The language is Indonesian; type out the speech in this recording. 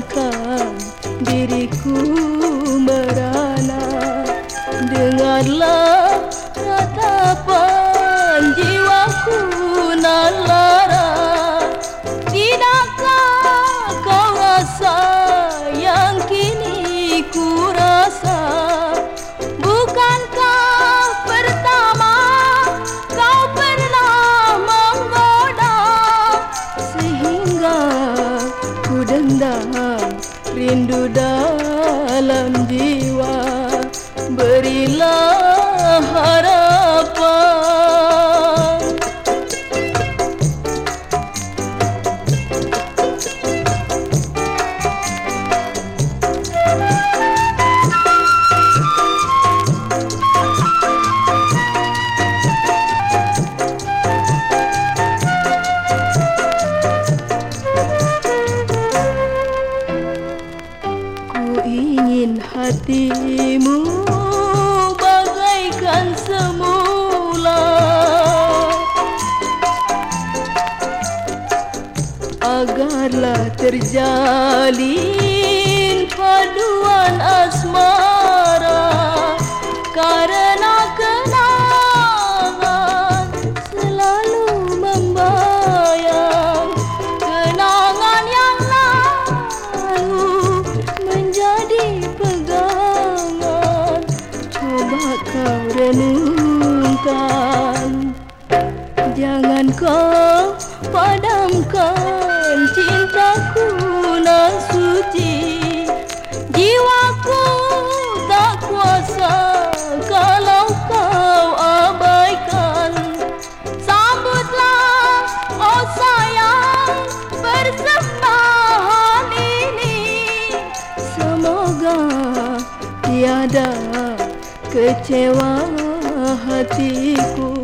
का मेरे को rindu dalam jiwa. Berilah hatimu bagaikan semula. Agarlah terjalin renungkan Jangan kau padamkan cintaku nan suci. Jiwaku tak kuasa kalau kau abaikan. Sambutlah oh sayang persembahan ini. Semoga tiada कचवा हती को